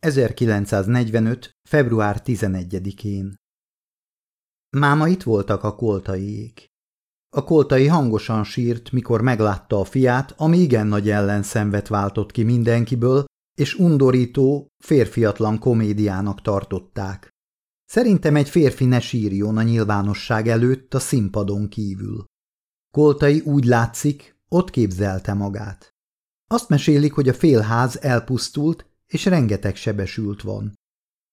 1945. február 11-én Máma itt voltak a koltaiék. A koltai hangosan sírt, mikor meglátta a fiát, ami igen nagy ellenszenvet váltott ki mindenkiből, és undorító, férfiatlan komédiának tartották. Szerintem egy férfi ne sírjon a nyilvánosság előtt a színpadon kívül. Koltai úgy látszik, ott képzelte magát. Azt mesélik, hogy a félház elpusztult, és rengeteg sebesült van.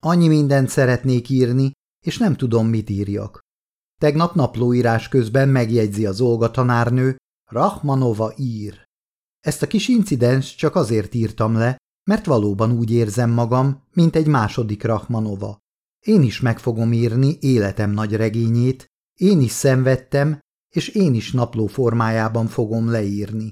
Annyi mindent szeretnék írni, és nem tudom, mit írjak. Tegnap naplóírás közben megjegyzi az Olga tanárnő, Rachmanova ír. Ezt a kis incidens csak azért írtam le, mert valóban úgy érzem magam, mint egy második Rachmanova. Én is meg fogom írni életem nagy regényét, én is szenvedtem, és én is napló formájában fogom leírni.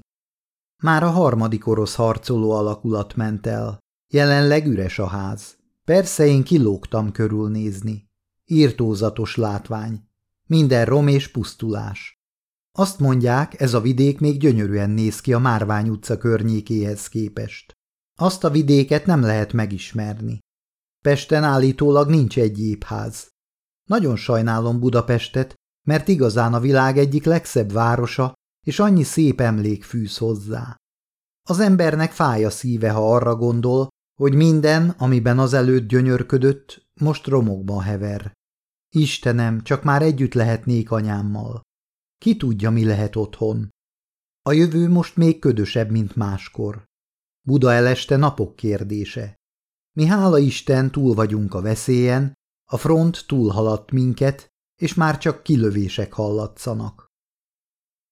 Már a harmadik orosz harcoló alakulat ment el. Jelenleg üres a ház. Persze én kilógtam körülnézni. Írtózatos látvány. Minden rom és pusztulás. Azt mondják, ez a vidék még gyönyörűen néz ki a Márvány utca környékéhez képest. Azt a vidéket nem lehet megismerni. Pesten állítólag nincs egy ház. Nagyon sajnálom Budapestet, mert igazán a világ egyik legszebb városa, és annyi szép emlék fűz hozzá. Az embernek fáj a szíve, ha arra gondol, hogy minden, amiben azelőtt gyönyörködött, most romokban hever. Istenem, csak már együtt lehetnék anyámmal. Ki tudja, mi lehet otthon. A jövő most még ködösebb, mint máskor. Buda eleste napok kérdése. Mi hála Isten túl vagyunk a veszélyen, a front túlhaladt minket, és már csak kilövések hallatszanak.